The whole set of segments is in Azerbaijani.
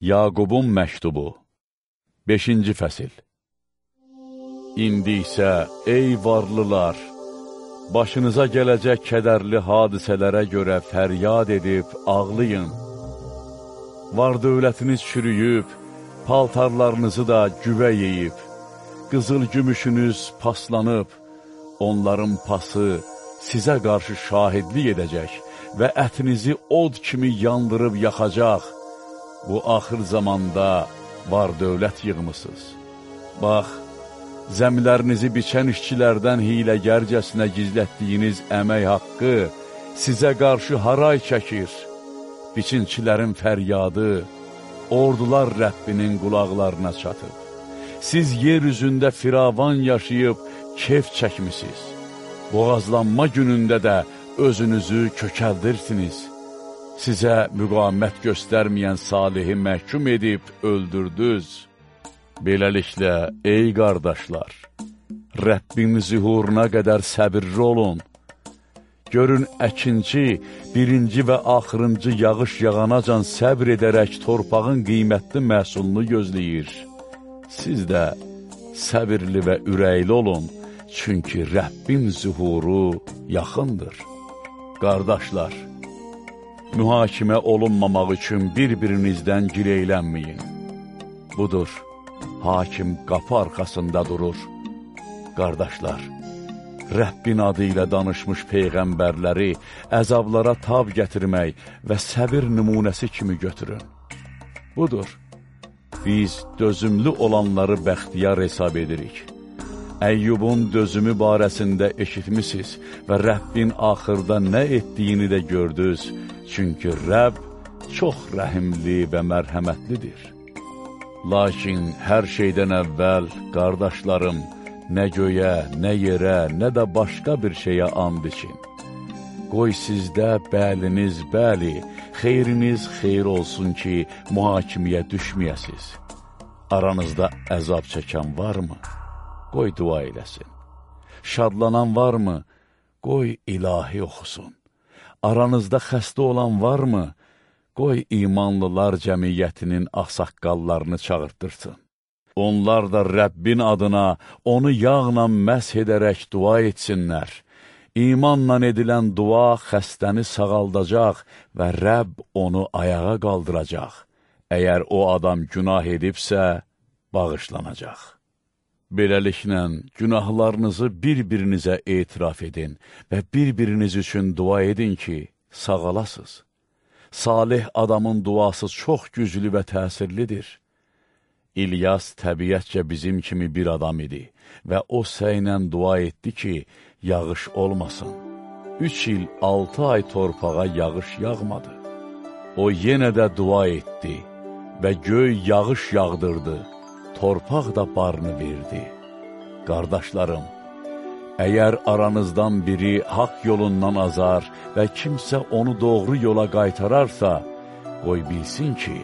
Yaqubun məktubu. 5-ci fəsil. İndi isə, ey varlılar, başınıza gələcək kədərli hadisələrə görə fəryad edib ağlayın. Var dövlətiniz çürüyüb, paltarlarınızı da güvə yeyib, qızıl gümüşünüz paslanıb, onların pası sizə qarşı şahidlik edəcək və ətinizi od kimi yandırıb yaxacaq, bu axır zamanda var dövlət yığmısınız. Bax, zəmilərinizi biçən işçilərdən hiləgərcəsinə gizlətdiyiniz əmək haqqı sizə qarşı haray çəkir. Biçinçilərin fəryadı, ordular Rəbbinin qulaqlarına çatıb. Siz yer üzündə firavan yaşayıb kef çəkmisiniz. Boğazlanma günündə də özünüzü kökəldirsiniz sizə müqamət göstərməyən salihi məhkum edib öldürdüz. Beləliklə, ey qardaşlar, Rəbbin zühuruna qədər səbirli olun. Görün, əkinci, birinci və axırıncı yağış yağanacan səbr edərək torpağın qiymətli məhsulunu gözləyir. Siz də səbirli və ürəkli olun, çünki Rəbbin zühuru yaxındır. Qardaşlar, mühakimə olunmamaq üçün bir-birinizdən gileylənməyin. Budur, hakim qapı arxasında durur. Qardaşlar, Rəbbin adı ilə danışmış peyğəmbərləri əzablara tab gətirmək və səbir nümunəsi kimi götürün. Budur, biz dözümlü olanları bəxtiyar hesab edirik. Əyyubun dözümü barəsində eşitmişsiz və Rəbbin axırda nə etdiyini də gördünüz, çünki Rəbb çox rəhimli və mərhəmətlidir. Lakin hər şeydən əvvəl, qardaşlarım, nə göyə, nə yerə, nə də başqa bir şeyə and için. Qoy sizdə bəliniz bəli, xeyriniz xeyr olsun ki, mühakimiyə düşməyəsiz. Aranızda əzab çəkən varmı? Qoy dua eləsin. Şadlanan varmı? Qoy ilahi oxusun. Aranızda xəstə olan varmı? Qoy imanlılar cəmiyyətinin axsaqqallarını çağırtırsın. Onlar da Rəbbin adına onu yağla məsh edərək dua etsinlər. İmanla edilən dua xəstəni sağaldacaq və Rəbb onu ayağa qaldıracaq. Əgər o adam günah edibsə, bağışlanacaq. Beləliklə, günahlarınızı bir-birinizə etiraf edin və bir-biriniz üçün dua edin ki, sağalasız. Salih adamın duası çox güclü və təsirlidir. İlyas təbiətcə bizim kimi bir adam idi və o səylə dua etdi ki, yağış olmasın. Üç il, altı ay torpağa yağış yağmadı. O yenə də dua etdi və göy yağış yağdırdı torpaq da barını verdi. Qardaşlarım, əgər aranızdan biri haqq yolundan azar və kimsə onu doğru yola qaytararsa, qoy bilsin ki,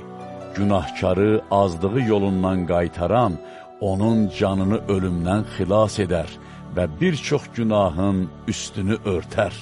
günahkarı azdığı yolundan qaytaran onun canını ölümdən xilas edər və bir çox günahın üstünü örtər.